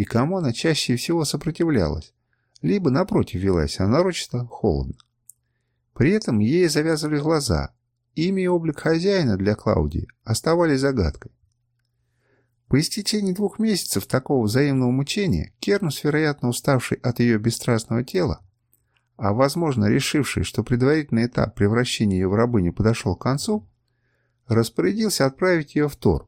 и кому она чаще всего сопротивлялась, либо, напротив, велась она нарочито холодно. При этом ей завязывали глаза, имя и облик хозяина для Клаудии оставались загадкой. По истечении двух месяцев такого взаимного мучения Кернус, вероятно уставший от ее бесстрастного тела, а возможно решивший, что предварительный этап превращения ее в рабыню подошел к концу, распорядился отправить ее в Тор,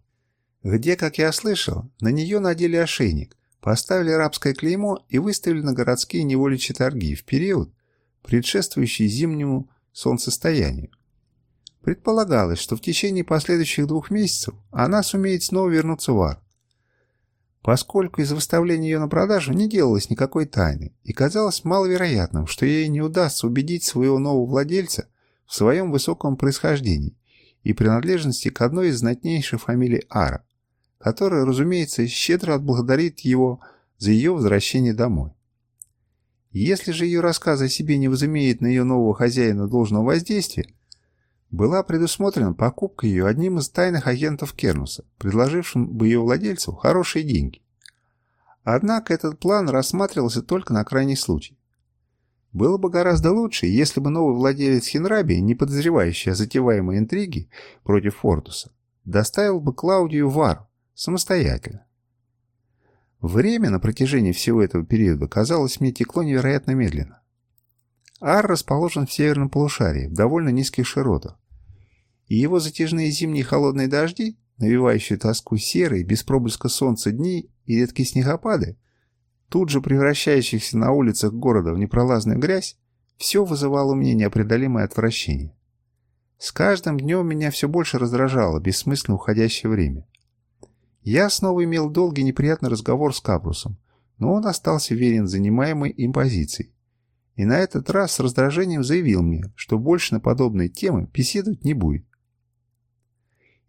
где, как я слышал, на нее надели ошейник, поставили рабское клеймо и выставили на городские неволичьи торги в период, предшествующий зимнему солнцестоянию. Предполагалось, что в течение последующих двух месяцев она сумеет снова вернуться в Ар. Поскольку из выставления ее на продажу не делалось никакой тайны, и казалось маловероятным, что ей не удастся убедить своего нового владельца в своем высоком происхождении и принадлежности к одной из знатнейших фамилий Ара, которая, разумеется, щедро отблагодарит его за ее возвращение домой. Если же ее рассказ о себе не возымеет на ее нового хозяина должного воздействия, была предусмотрена покупка ее одним из тайных агентов Кернуса, предложившим бы ее владельцу хорошие деньги. Однако этот план рассматривался только на крайний случай. Было бы гораздо лучше, если бы новый владелец Хенраби, не подозревающий о затеваемой интриге против Фортуса, доставил бы Клаудию в Ару самостоятельно. Время на протяжении всего этого периода, казалось, мне текло невероятно медленно. Ар расположен в северном полушарии, в довольно низких широтах, и его затяжные зимние холодные дожди, навевающие тоску серые, без проблеска солнца дни и редкие снегопады, тут же превращающихся на улицах города в непролазную грязь, все вызывало у меня неопределимое отвращение. С каждым днем меня все больше раздражало бессмысленно уходящее время. Я снова имел долгий неприятный разговор с Капрусом, но он остался верен занимаемой им позиции. И на этот раз с раздражением заявил мне, что больше на подобные темы беседовать не будет.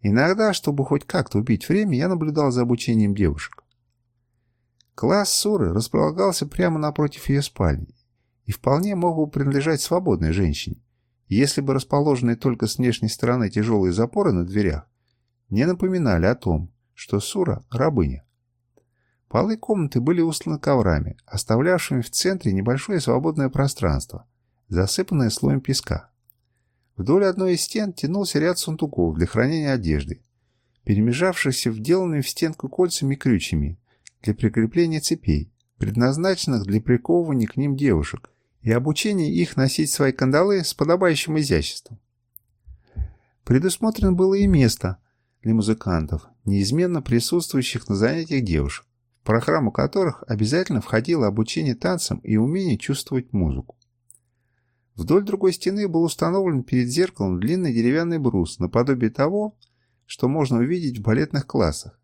Иногда, чтобы хоть как-то убить время, я наблюдал за обучением девушек. Класс Суры располагался прямо напротив ее спальни и вполне мог бы принадлежать свободной женщине, если бы расположенные только с внешней стороны тяжелые запоры на дверях не напоминали о том, что Сура – рабыня. Полы комнаты были устланы коврами, оставлявшими в центре небольшое свободное пространство, засыпанное слоем песка. Вдоль одной из стен тянулся ряд сундуков для хранения одежды, перемежавшихся вделанными в стенку кольцами и крючьями для прикрепления цепей, предназначенных для приковывания к ним девушек и обучения их носить свои кандалы с подобающим изяществом. Предусмотрено было и место для музыкантов, неизменно присутствующих на занятиях девушек, в программу которых обязательно входило обучение танцам и умение чувствовать музыку. Вдоль другой стены был установлен перед зеркалом длинный деревянный брус, наподобие того, что можно увидеть в балетных классах,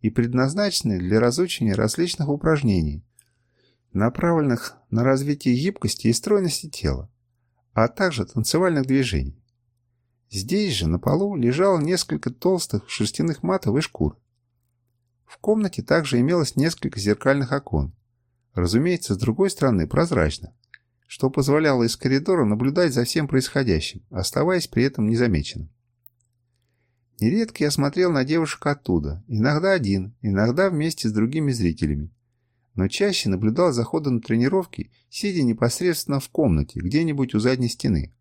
и предназначенный для разучения различных упражнений, направленных на развитие гибкости и стройности тела, а также танцевальных движений. Здесь же на полу лежало несколько толстых шерстяных матов и шкур. В комнате также имелось несколько зеркальных окон, разумеется, с другой стороны прозрачно, что позволяло из коридора наблюдать за всем происходящим, оставаясь при этом незамеченным. Нередко я смотрел на девушек оттуда, иногда один, иногда вместе с другими зрителями, но чаще наблюдал за ходом тренировки, сидя непосредственно в комнате, где-нибудь у задней стены.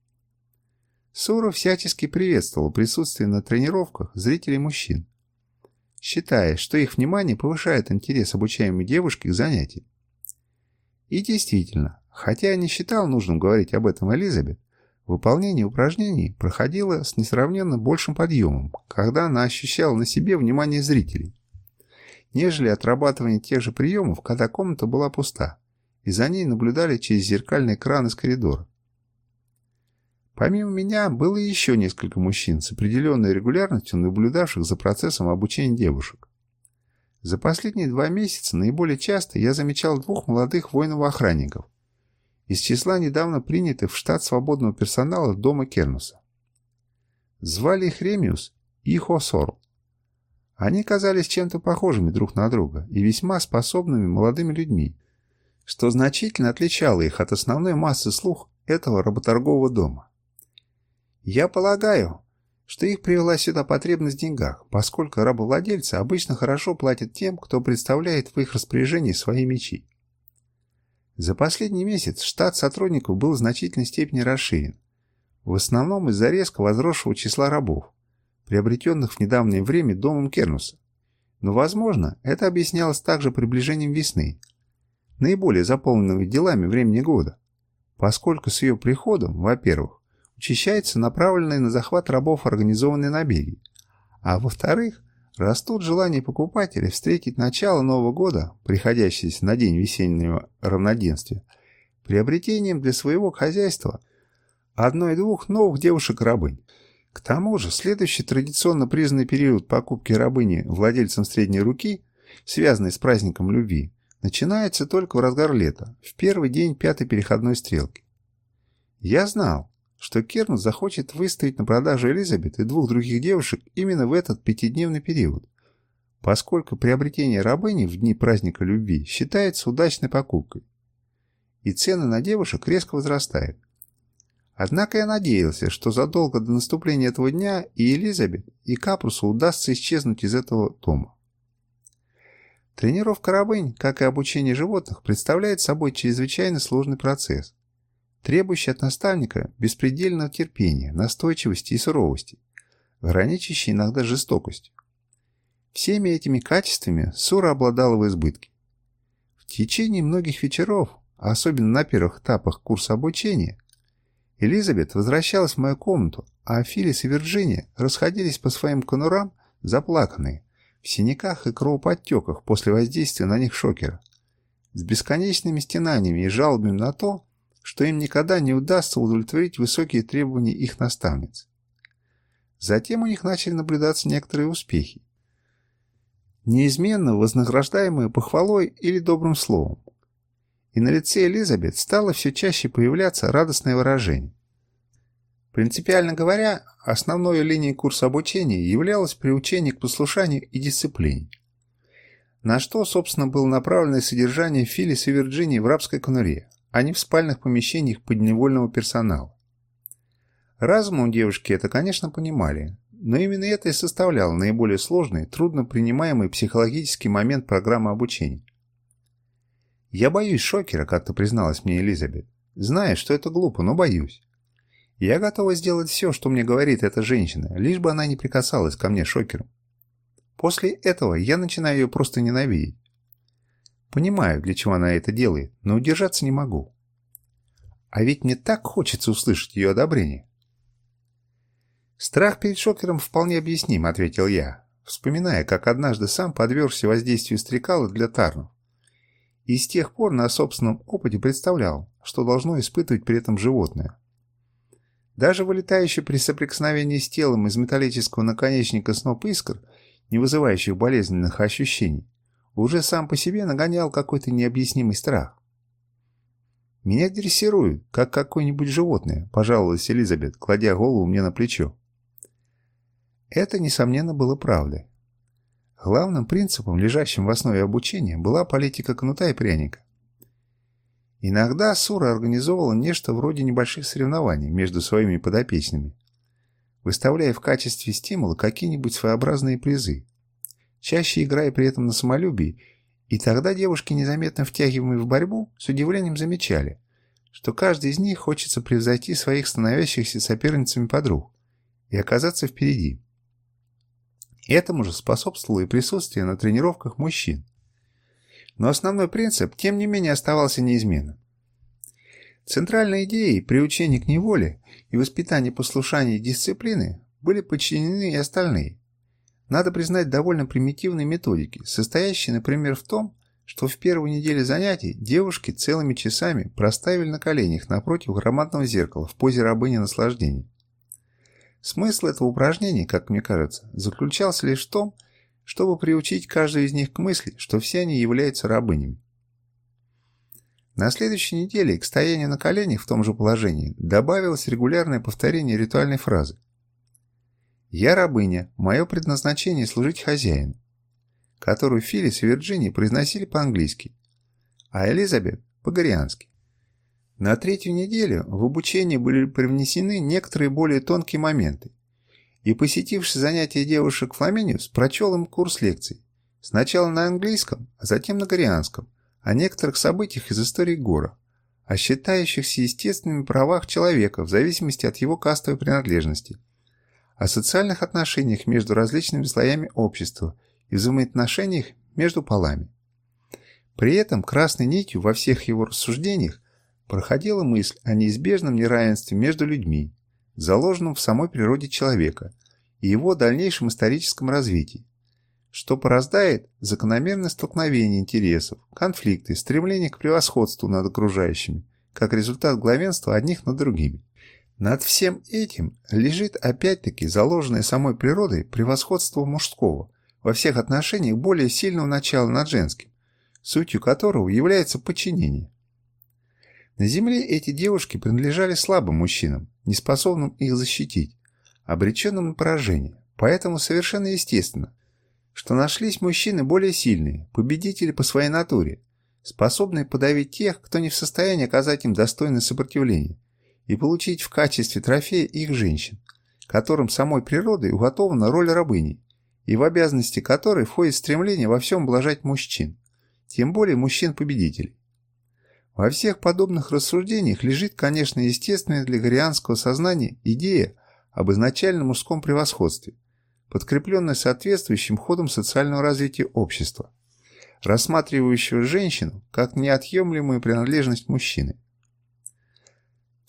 Суров всячески приветствовал присутствие на тренировках зрителей мужчин, считая, что их внимание повышает интерес обучаемой девушки к занятиям. И действительно, Хотя я не считал нужным говорить об этом Элизабет, выполнение упражнений проходило с несравненно большим подъемом, когда она ощущала на себе внимание зрителей, нежели отрабатывание тех же приемов, когда комната была пуста, и за ней наблюдали через зеркальный экран из коридора. Помимо меня было еще несколько мужчин с определенной регулярностью наблюдавших за процессом обучения девушек. За последние два месяца наиболее часто я замечал двух молодых воинов-охранников – из числа недавно принятых в штат свободного персонала дома Кернуса. Звали их Ремиус и Хосорл. Они казались чем-то похожими друг на друга и весьма способными молодыми людьми, что значительно отличало их от основной массы слух этого работоргового дома. «Я полагаю, что их привела сюда потребность в деньгах, поскольку рабовладельцы обычно хорошо платят тем, кто представляет в их распоряжении свои мечи. За последний месяц штат сотрудников был в значительной степени расширен, в основном из-за резко возросшего числа рабов, приобретенных в недавнее время домом Кернуса. Но, возможно, это объяснялось также приближением весны, наиболее заполненного делами времени года, поскольку с ее приходом, во-первых, учащается направленные на захват рабов организованные набеги, а во-вторых, растут желания покупателей встретить начало Нового года, приходящееся на день весеннего равноденствия, приобретением для своего хозяйства одной-двух новых девушек-рабынь. К тому же, следующий традиционно признанный период покупки рабыни владельцам средней руки, связанный с праздником любви, начинается только в разгар лета, в первый день пятой переходной стрелки. Я знал, что Кернут захочет выставить на продажу Элизабет и двух других девушек именно в этот пятидневный период, поскольку приобретение рабыни в дни праздника любви считается удачной покупкой, и цены на девушек резко возрастают. Однако я надеялся, что задолго до наступления этого дня и Элизабет, и Капрусу удастся исчезнуть из этого дома. Тренировка рабынь, как и обучение животных, представляет собой чрезвычайно сложный процесс, требующий от наставника беспредельного терпения, настойчивости и суровости, граничащий иногда жестокостью. Всеми этими качествами Сура обладала в избытке. В течение многих вечеров, а особенно на первых этапах курса обучения, Элизабет возвращалась в мою комнату, а Филлис и Вирджиния расходились по своим конурам заплаканные, в синяках и кровоподтеках после воздействия на них шокера, с бесконечными стенаниями и жалобами на то, что им никогда не удастся удовлетворить высокие требования их наставниц. Затем у них начали наблюдаться некоторые успехи, неизменно вознаграждаемые похвалой или добрым словом, и на лице Элизабет стало все чаще появляться радостное выражение. Принципиально говоря, основной линией курса обучения являлось приучение к послушанию и дисциплине. На что, собственно, было направлено содержание Филлис и Вирджинии в рабской конуре, а не в спальных помещениях подневольного персонала. Разумом девушки это, конечно, понимали, но именно это и составляло наиболее сложный, трудно принимаемый психологический момент программы обучения. «Я боюсь шокера», — как-то призналась мне Элизабет. «Знаю, что это глупо, но боюсь. Я готова сделать все, что мне говорит эта женщина, лишь бы она не прикасалась ко мне шокером. После этого я начинаю ее просто ненавидеть. Понимаю, для чего она это делает, но удержаться не могу. А ведь мне так хочется услышать ее одобрение. «Страх перед шокером вполне объясним», — ответил я, вспоминая, как однажды сам подвергся воздействию стрекала для тарнов. И с тех пор на собственном опыте представлял, что должно испытывать при этом животное. Даже вылетающий при соприкосновении с телом из металлического наконечника сноп искр, не вызывающих болезненных ощущений, уже сам по себе нагонял какой-то необъяснимый страх. «Меня дрессируют, как какое-нибудь животное», – пожаловалась Элизабет, кладя голову мне на плечо. Это, несомненно, было правдой. Главным принципом, лежащим в основе обучения, была политика кнута и пряника. Иногда Сура организовывала нечто вроде небольших соревнований между своими подопечными, выставляя в качестве стимула какие-нибудь своеобразные призы, чаще играя при этом на самолюбии, и тогда девушки, незаметно втягиваемые в борьбу, с удивлением замечали, что каждый из них хочется превзойти своих становящихся соперницами подруг и оказаться впереди. Этому же способствовало и присутствие на тренировках мужчин, но основной принцип, тем не менее, оставался неизменным. Центральной идеей приучения к неволе и воспитания послушания и дисциплины были подчинены и остальные. Надо признать довольно примитивные методики, состоящие, например, в том, что в первую неделю занятий девушки целыми часами проставили на коленях напротив громадного зеркала в позе рабыни наслаждения. Смысл этого упражнения, как мне кажется, заключался лишь в том, чтобы приучить каждую из них к мысли, что все они являются рабынями. На следующей неделе к стоянию на коленях в том же положении добавилось регулярное повторение ритуальной фразы. «Я рабыня, мое предназначение служить хозяину», которую Филлис и Вирджиния произносили по-английски, а Элизабет – по-гориански. На третью неделю в обучение были привнесены некоторые более тонкие моменты, и посетивший занятия девушек Фламениус прочел им курс лекций. Сначала на английском, а затем на корианском, о некоторых событиях из истории Гора, о считающихся естественными правах человека в зависимости от его кастовой принадлежности, о социальных отношениях между различными слоями общества и взаимоотношениях между полами. При этом красной нитью во всех его рассуждениях проходила мысль о неизбежном неравенстве между людьми, заложенном в самой природе человека и его дальнейшем историческом развитии, что порождает закономерное столкновение интересов, конфликты, стремление к превосходству над окружающими, как результат главенства одних над другими. Над всем этим лежит опять-таки заложенное самой природой превосходство мужского, во всех отношениях более сильного начала над женским, сутью которого является подчинение. На земле эти девушки принадлежали слабым мужчинам, неспособным их защитить, обреченным на поражение, поэтому совершенно естественно, что нашлись мужчины более сильные, победители по своей натуре, способные подавить тех, кто не в состоянии оказать им достойное сопротивление, и получить в качестве трофея их женщин, которым самой природой уготована роль рабыней, и в обязанности которой входит стремление во всем блажать мужчин, тем более мужчин-победителей. Во всех подобных рассуждениях лежит, конечно, естественная для горианского сознания идея об изначальном мужском превосходстве – подкрепленной соответствующим ходом социального развития общества, рассматривающего женщину как неотъемлемую принадлежность мужчины.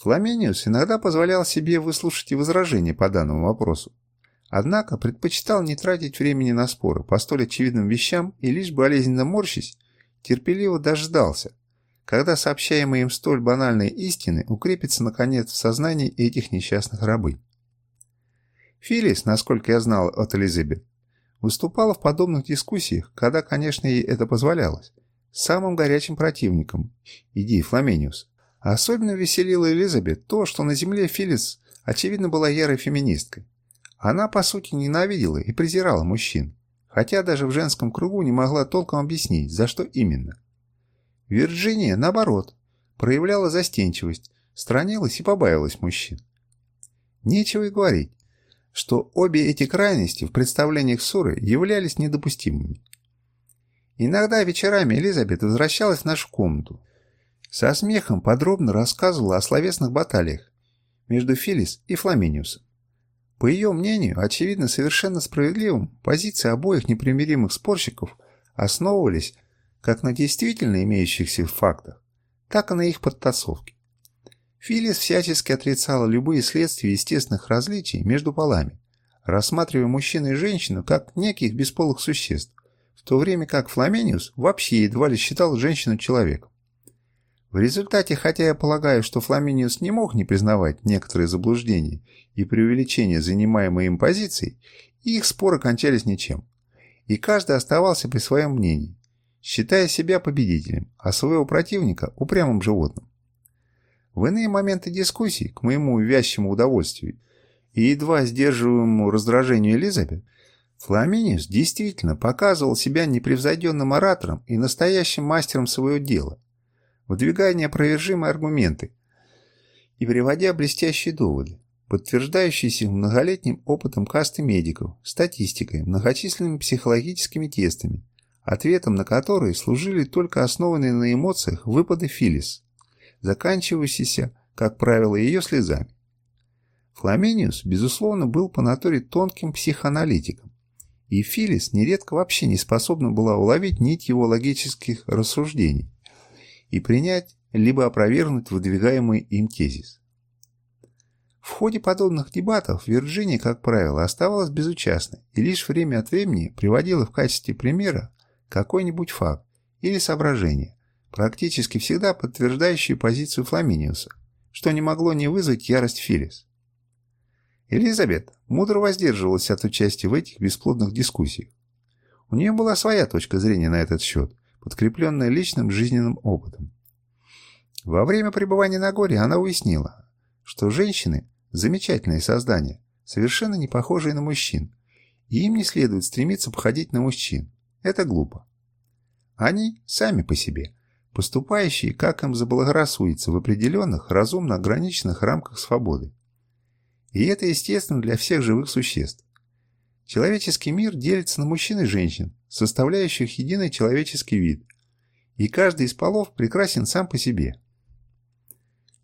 Фламениус иногда позволял себе выслушать и возражения по данному вопросу, однако предпочитал не тратить времени на споры по столь очевидным вещам и лишь болезненно морщись, терпеливо дождался, когда сообщаемые им столь банальные истины укрепятся наконец в сознании этих несчастных рабынь. Филлис, насколько я знал от Элизабет, выступала в подобных дискуссиях, когда, конечно, ей это позволялось, самым горячим противником идеи Фламениус. Особенно веселила Элизабет то, что на земле Филлис, очевидно, была ярой феминисткой. Она, по сути, ненавидела и презирала мужчин, хотя даже в женском кругу не могла толком объяснить, за что именно. Вирджиния, наоборот, проявляла застенчивость, странилась и побаивалась мужчин. Нечего и говорить, что обе эти крайности в представлениях Суры являлись недопустимыми. Иногда вечерами Элизабет возвращалась в нашу комнату. Со смехом подробно рассказывала о словесных баталиях между Филис и Фламиниусом. По ее мнению, очевидно совершенно справедливым, позиции обоих непримиримых спорщиков основывались как на действительно имеющихся фактах, так и на их подтасовке. Филлис всячески отрицала любые следствия естественных различий между полами, рассматривая мужчину и женщину как неких бесполых существ, в то время как Фламениус вообще едва ли считал женщину человеком. В результате, хотя я полагаю, что Фламениус не мог не признавать некоторые заблуждения и преувеличения занимаемой им позиции, их споры кончались ничем. И каждый оставался при своем мнении, считая себя победителем, а своего противника упрямым животным. В иные моменты дискуссий, к моему вязчему удовольствию и едва сдерживаемому раздражению Элизабет, Фламиниус действительно показывал себя непревзойденным оратором и настоящим мастером своего дела, выдвигая неопровержимые аргументы и приводя блестящие доводы, подтверждающиеся многолетним опытом касты медиков, статистикой, многочисленными психологическими тестами, ответом на которые служили только основанные на эмоциях выпады Филлис заканчивающийся, как правило, ее слезами. Фламениус, безусловно, был по натуре тонким психоаналитиком, и Филлис нередко вообще не способна была уловить нить его логических рассуждений и принять либо опровергнуть выдвигаемый им тезис. В ходе подобных дебатов Вирджиния, как правило, оставалась безучастной и лишь время от времени приводила в качестве примера какой-нибудь факт или соображение, практически всегда подтверждающие позицию Фламиниуса, что не могло не вызвать ярость Филлис. Элизабет мудро воздерживалась от участия в этих бесплодных дискуссиях. У нее была своя точка зрения на этот счет, подкрепленная личным жизненным опытом. Во время пребывания на горе она уяснила, что женщины – замечательные создания, совершенно не похожие на мужчин, и им не следует стремиться походить на мужчин. Это глупо. Они сами по себе – поступающие, как им заблагорассудится, в определенных, разумно ограниченных рамках свободы. И это естественно для всех живых существ. Человеческий мир делится на мужчин и женщин, составляющих единый человеческий вид, и каждый из полов прекрасен сам по себе.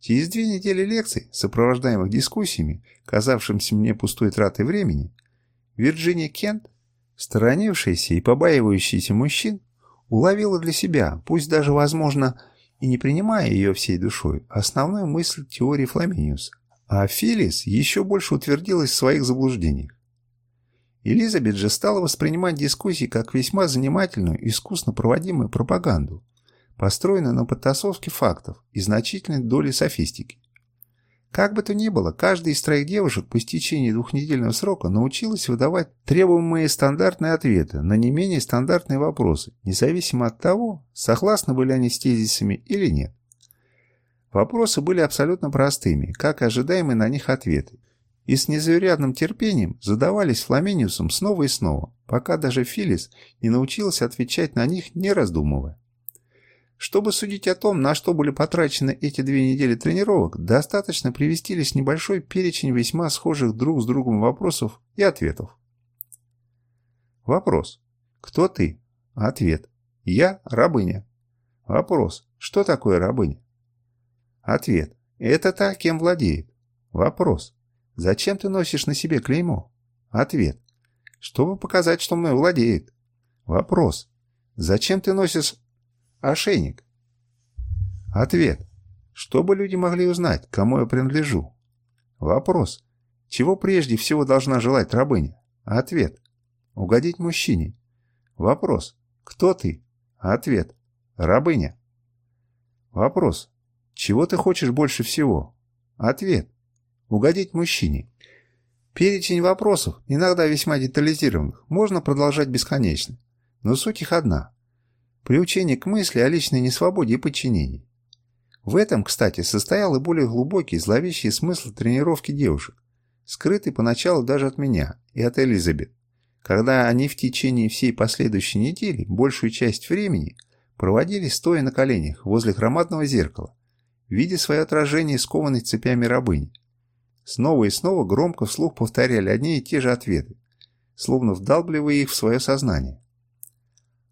Через две недели лекций, сопровождаемых дискуссиями, казавшимся мне пустой тратой времени, Вирджиния Кент, сторонившаяся и побаивающаяся мужчин, уловила для себя, пусть даже, возможно, и не принимая ее всей душой, основную мысль теории Фламиниуса. А Филис еще больше утвердилась в своих заблуждениях. Элизабет же стала воспринимать дискуссии как весьма занимательную, искусно проводимую пропаганду, построенную на подтасовке фактов и значительной долей софистики. Как бы то ни было, каждая из троих девушек по истечении двухнедельного срока научилась выдавать требуемые стандартные ответы на не менее стандартные вопросы, независимо от того, согласны были они с тезисами или нет. Вопросы были абсолютно простыми, как и ожидаемые на них ответы, и с незаурядным терпением задавались Фламениусом снова и снова, пока даже Филис не научилась отвечать на них, не раздумывая. Чтобы судить о том, на что были потрачены эти две недели тренировок, достаточно привести лишь небольшой перечень весьма схожих друг с другом вопросов и ответов. Вопрос. Кто ты? Ответ. Я рабыня. Вопрос. Что такое рабыня? Ответ. Это та, кем владеет. Вопрос. Зачем ты носишь на себе клеймо? Ответ. Чтобы показать, что мной владеет. Вопрос. Зачем ты носишь ошейник? Ответ. Чтобы люди могли узнать, кому я принадлежу. Вопрос. Чего прежде всего должна желать рабыня? Ответ. Угодить мужчине. Вопрос. Кто ты? Ответ. Рабыня. Вопрос. Чего ты хочешь больше всего? Ответ угодить мужчине. Перечень вопросов, иногда весьма детализированных, можно продолжать бесконечно, но суть их одна – приучение к мысли о личной несвободе и подчинении. В этом, кстати, состоял и более глубокий, зловещий смысл тренировки девушек, скрытый поначалу даже от меня и от Элизабет, когда они в течение всей последующей недели большую часть времени проводили стоя на коленях возле громадного зеркала, видя свое отражение скованной цепями рабыни. Снова и снова громко вслух повторяли одни и те же ответы, словно вдалбливая их в свое сознание.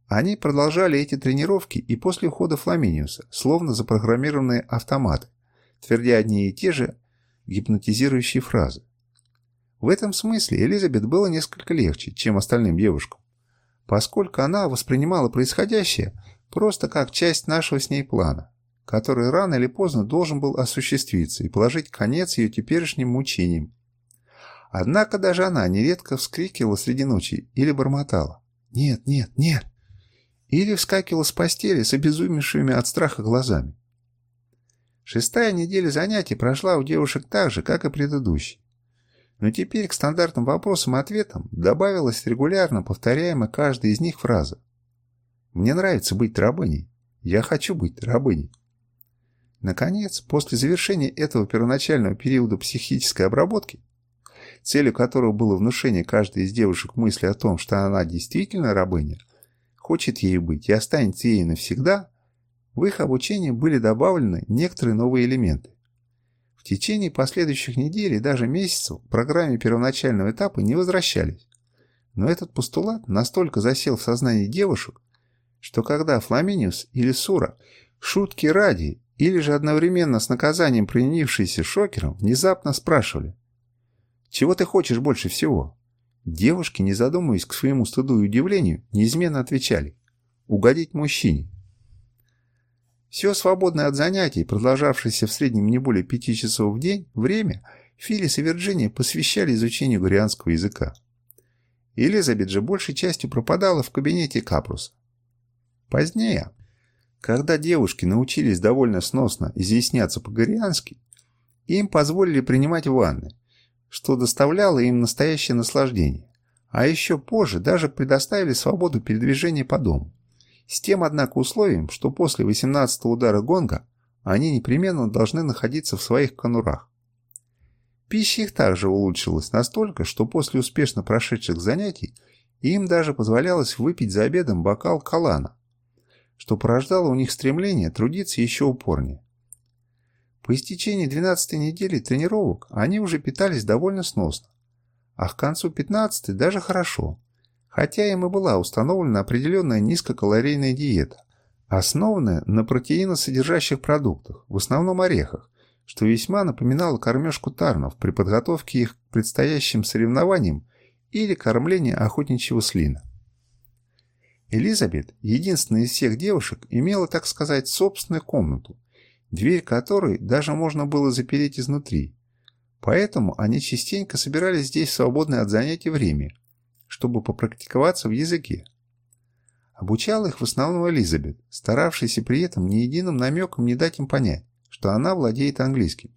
Они продолжали эти тренировки и после ухода Фламиниуса, словно запрограммированные автоматы, твердя одни и те же гипнотизирующие фразы. В этом смысле Элизабет было несколько легче, чем остальным девушкам, поскольку она воспринимала происходящее просто как часть нашего с ней плана который рано или поздно должен был осуществиться и положить конец ее теперешним мучениям. Однако даже она нередко вскрикивала среди ночи или бормотала «Нет, нет, нет!» или вскакивала с постели с обезумевшими от страха глазами. Шестая неделя занятий прошла у девушек так же, как и предыдущая. Но теперь к стандартным вопросам и ответам добавилась регулярно повторяемая каждая из них фраза «Мне нравится быть рабыней. Я хочу быть рабыней». Наконец, после завершения этого первоначального периода психической обработки, целью которого было внушение каждой из девушек мысли о том, что она действительно рабыня, хочет ею быть и останется ею навсегда, в их обучение были добавлены некоторые новые элементы. В течение последующих недель и даже месяцев в программе первоначального этапа не возвращались. Но этот постулат настолько засел в сознании девушек, что когда Фламиниус или Сура шутки ради или же одновременно с наказанием принявшиеся шокером внезапно спрашивали «Чего ты хочешь больше всего?» Девушки, не задумываясь к своему стыду и удивлению, неизменно отвечали «Угодить мужчине». Все свободное от занятий, продолжавшееся в среднем не более пяти часов в день, время Филлис и Вирджиния посвящали изучению гурианского языка. Элизабет же большей частью пропадала в кабинете Капруса. Позднее, когда девушки научились довольно сносно изъясняться по-гориански, им позволили принимать ванны, что доставляло им настоящее наслаждение. А еще позже даже предоставили свободу передвижения по дому. С тем, однако, условием, что после 18 удара гонга они непременно должны находиться в своих конурах. Пища их также улучшилась настолько, что после успешно прошедших занятий им даже позволялось выпить за обедом бокал калана, что порождало у них стремление трудиться еще упорнее. По истечении 12 недели тренировок они уже питались довольно сносно, а к концу 15 даже хорошо, хотя им и была установлена определенная низкокалорийная диета, основанная на протеиносодержащих продуктах, в основном орехах, что весьма напоминало кормежку тарнов при подготовке их к предстоящим соревнованиям или кормлению охотничьего слина. Элизабет, единственная из всех девушек, имела, так сказать, собственную комнату, дверь которой даже можно было запереть изнутри. Поэтому они частенько собирались здесь в свободное от занятий время, чтобы попрактиковаться в языке. Обучала их в основном Элизабет, старавшаяся при этом ни единым намеком не дать им понять, что она владеет английским.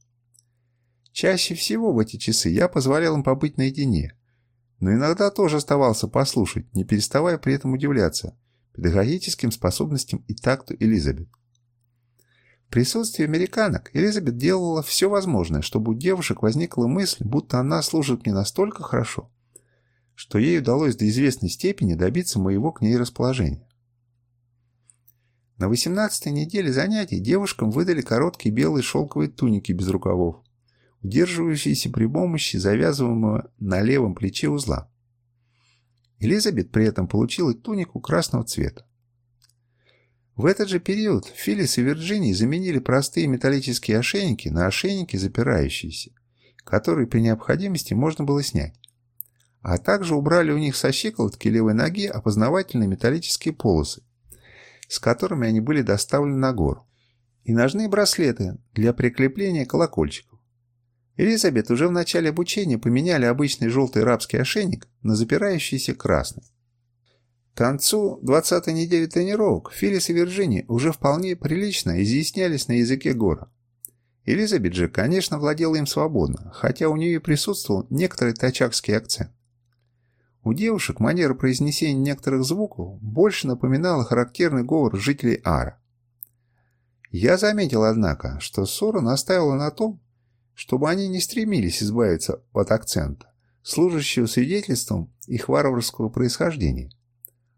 Чаще всего в эти часы я позволял им побыть наедине, но иногда тоже оставался послушать, не переставая при этом удивляться педагогическим способностям и такту Элизабет. В присутствии американок Элизабет делала все возможное, чтобы у девушек возникла мысль, будто она служит мне настолько хорошо, что ей удалось до известной степени добиться моего к ней расположения. На 18-й неделе занятий девушкам выдали короткие белые шелковые туники без рукавов, удерживающиеся при помощи завязываемого на левом плече узла. Элизабет при этом получила тунику красного цвета. В этот же период Филлис и Вирджинии заменили простые металлические ошейники на ошейники запирающиеся, которые при необходимости можно было снять. А также убрали у них со щиколотки левой ноги опознавательные металлические полосы, с которыми они были доставлены на гору, и ножные браслеты для прикрепления колокольчиков. Элизабет уже в начале обучения поменяли обычный желтый рабский ошейник на запирающийся красный. К концу 20-й недели тренировок Филлис и Вирджиния уже вполне прилично изъяснялись на языке гора. Элизабет же, конечно, владела им свободно, хотя у нее присутствовал некоторый тачакский акцент. У девушек манера произнесения некоторых звуков больше напоминала характерный говор жителей Ара. Я заметил, однако, что Сора настаивала на том, чтобы они не стремились избавиться от акцента, служащего свидетельством их варварского происхождения.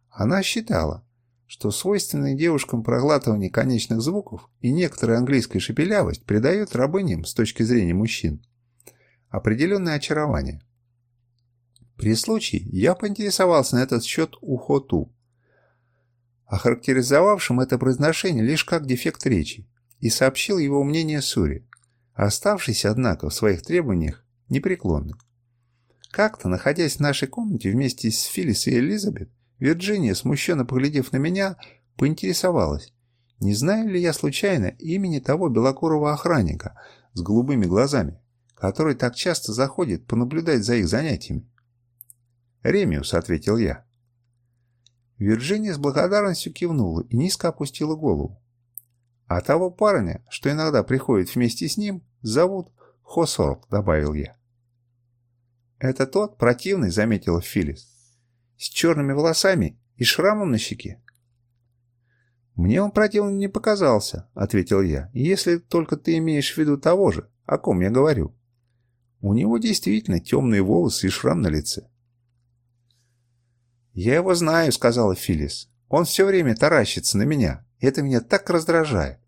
Она считала, что свойственное девушкам проглатывание конечных звуков и некоторая английская шепелявость придает рабыням, с точки зрения мужчин, определенное очарование. При случае я поинтересовался на этот счет у Хоту, охарактеризовавшим это произношение лишь как дефект речи, и сообщил его мнение Сури, оставшийся, однако, в своих требованиях непреклонным. Как-то, находясь в нашей комнате вместе с Филлис и Элизабет, Вирджиния, смущенно поглядев на меня, поинтересовалась, не знаю ли я случайно имени того белокурого охранника с голубыми глазами, который так часто заходит понаблюдать за их занятиями. «Ремиус», — ответил я. Вирджиния с благодарностью кивнула и низко опустила голову. «А того парня, что иногда приходит вместе с ним, зовут Хосорг», — добавил я. «Это тот, противный», — заметила Филлис, — «с черными волосами и шрамом на щеке». «Мне он противным не показался», — ответил я, — «если только ты имеешь в виду того же, о ком я говорю. У него действительно темные волосы и шрам на лице». «Я его знаю», — сказала Филлис. «Он все время таращится на меня. Это меня так раздражает».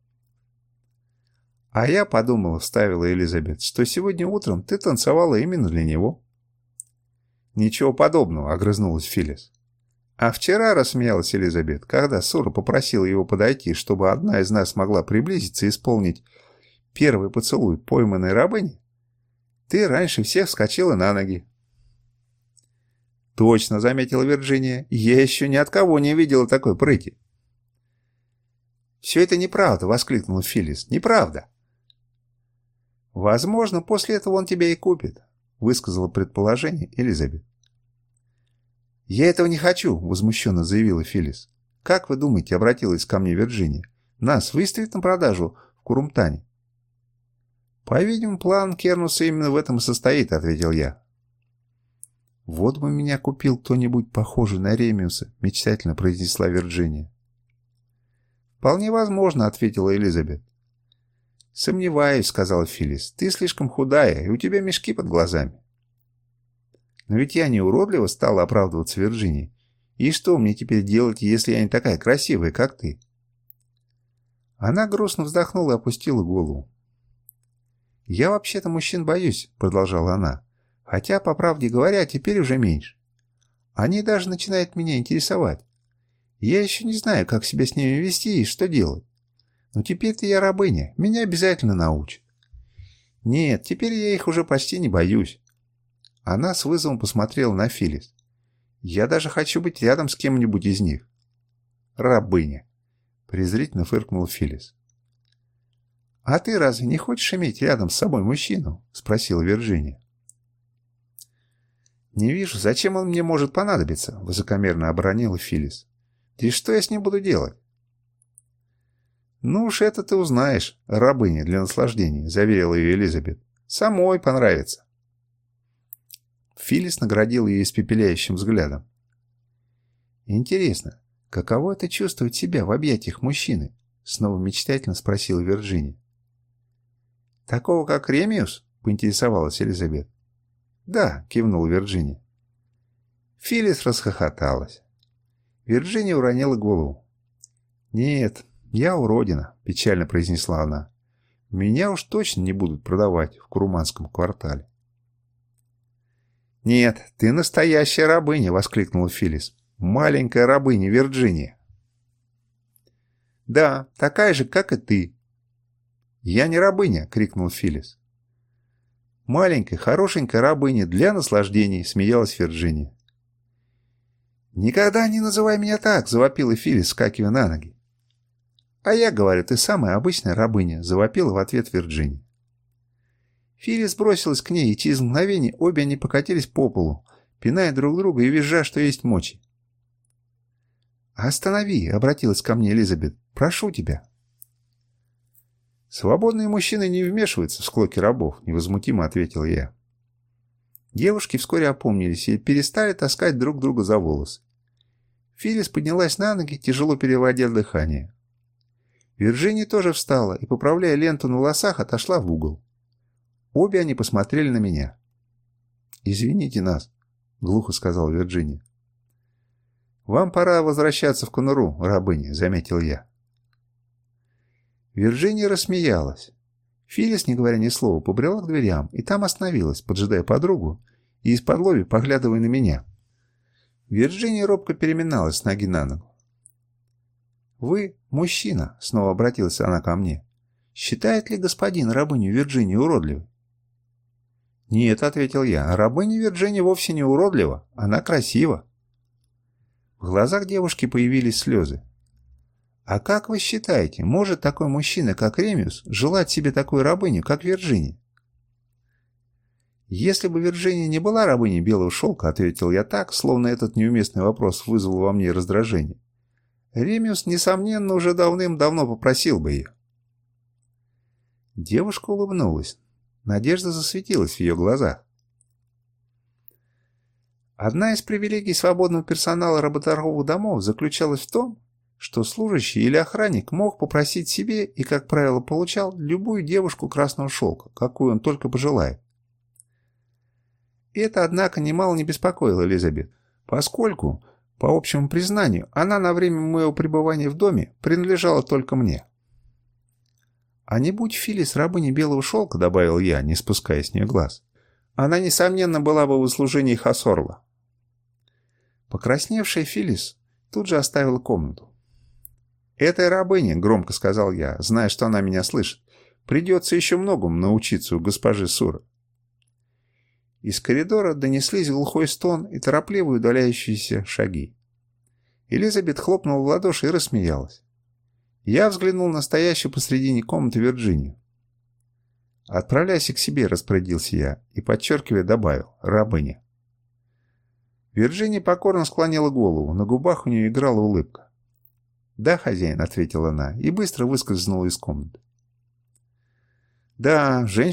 «А я подумала», — вставила Элизабет, — «что сегодня утром ты танцевала именно для него». «Ничего подобного», — огрызнулась Филлис. А вчера рассмеялась Элизабет, когда Сура попросила его подойти, чтобы одна из нас могла приблизиться и исполнить первый поцелуй пойманной рабыни. Ты раньше всех вскочила на ноги, «Точно», — заметила Вирджиния. «Я еще ни от кого не видела такой прыти». «Все это неправда», — воскликнул Филлис. «Неправда». «Возможно, после этого он тебя и купит», — высказала предположение Элизабет. «Я этого не хочу», — возмущенно заявила Филлис. «Как вы думаете?» — обратилась ко мне Вирджиния. «Нас выставят на продажу в Курумтане». «По-видимому, план Кернуса именно в этом и состоит», — ответил я. «Вот бы меня купил кто-нибудь похожий на Ремиуса», — мечтательно произнесла Вирджиния. «Вполне возможно», — ответила Элизабет. «Сомневаюсь», — сказал Филлис. «Ты слишком худая, и у тебя мешки под глазами». «Но ведь я не уродливо стала оправдываться Вирджинии. И что мне теперь делать, если я не такая красивая, как ты?» Она грустно вздохнула и опустила голову. «Я вообще-то мужчин боюсь», — продолжала она. «Хотя, по правде говоря, теперь уже меньше. Они даже начинают меня интересовать. Я еще не знаю, как себя с ними вести и что делать. Но теперь-то я рабыня, меня обязательно научат. Нет, теперь я их уже почти не боюсь. Она с вызовом посмотрела на Филис. Я даже хочу быть рядом с кем-нибудь из них. Рабыня. Презрительно фыркнул Филис. «А ты разве не хочешь иметь рядом с собой мужчину?» — спросила Вирджиния. «Не вижу, зачем он мне может понадобиться?» — высокомерно оборонила Филис. «Да и что я с ним буду делать?» «Ну уж это ты узнаешь, рабыня для наслаждения», — заверила ее Элизабет. «Самой понравится». Филис наградил ее испепеляющим взглядом. «Интересно, каково это чувствовать себя в объятиях мужчины?» — снова мечтательно спросила Вирджиния. «Такого, как Ремиус?» — поинтересовалась Элизабет. «Да», — кивнул Вирджиния. Филис расхохоталась. Вирджиния уронила голову. «Нет, я уродина», — печально произнесла она. «Меня уж точно не будут продавать в Куруманском квартале». «Нет, ты настоящая рабыня!» — воскликнула Филис. «Маленькая рабыня Вирджиния!» «Да, такая же, как и ты!» «Я не рабыня!» — крикнул Филис. «Маленькая, хорошенькая рабыня для наслаждений!» — смеялась Вирджиния. «Никогда не называй меня так!» — завопила Филис, скакивая на ноги. «А я говорю, ты самая обычная рабыня!» — завопила в ответ Вирджиния. Филис бросилась к ней, и через мгновение обе они покатились по полу, пиная друг друга и визжа, что есть мочи. «Останови!» — обратилась ко мне Элизабет. «Прошу тебя!» «Свободные мужчины не вмешиваются в склоки рабов», — невозмутимо ответил я. Девушки вскоре опомнились и перестали таскать друг друга за волосы. Филис поднялась на ноги, тяжело переводя дыхание. Вирджиния тоже встала и, поправляя ленту на волосах, отошла в угол. Обе они посмотрели на меня. «Извините нас», — глухо сказал Вирджиния. «Вам пора возвращаться в конуру, рабыня», — заметил я. Вирджиния рассмеялась. Филис, не говоря ни слова, побрела к дверям и там остановилась, поджидая подругу и из-под лови поглядывая на меня. Вирджиния робко переминалась с ноги на ногу. «Вы мужчина», — снова обратилась она ко мне. «Считает ли господин рабыню Вирджинии уродливой?» «Нет», — ответил я, — «рабыня Вирджиния вовсе не уродлива, она красива». В глазах девушки появились слезы. «А как вы считаете, может такой мужчина, как Ремиус, желать себе такой рабыню, как Вирджиния?» «Если бы Вирджиния не была рабыней белого шелка», — ответил я так, словно этот неуместный вопрос вызвал во мне раздражение, Ремиус, несомненно, уже давным-давно попросил бы ее. Девушка улыбнулась, Надежда засветилась в ее глазах. Одна из привилегий свободного персонала работорговых домов заключалась в том, что служащий или охранник мог попросить себе и, как правило, получал любую девушку красного шелка, какую он только пожелает. Это, однако, немало не беспокоило Элизабет, поскольку, по общему признанию, она на время моего пребывания в доме принадлежала только мне. «А не будь Филис рабыней белого шелка», — добавил я, не спуская с нее глаз, «она, несомненно, была бы в услужении Хасорла». Покрасневшая Филис тут же оставила комнату. «Этой рабыне», — громко сказал я, зная, что она меня слышит, «придется еще многому научиться у госпожи Сура». Из коридора донеслись глухой стон и торопливые удаляющиеся шаги. Элизабет хлопнула в ладоши и рассмеялась. Я взглянул на стоящую посредине комнаты Вирджинию. «Отправляйся к себе», — распорядился я, и, подчеркивая, добавил «рабыня». Вирджиния покорно склонила голову, на губах у нее играла улыбка. «Да, хозяин», — ответила она, и быстро выскользнула из комнаты. «Да, женщина